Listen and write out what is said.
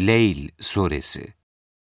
Leyl Suresi.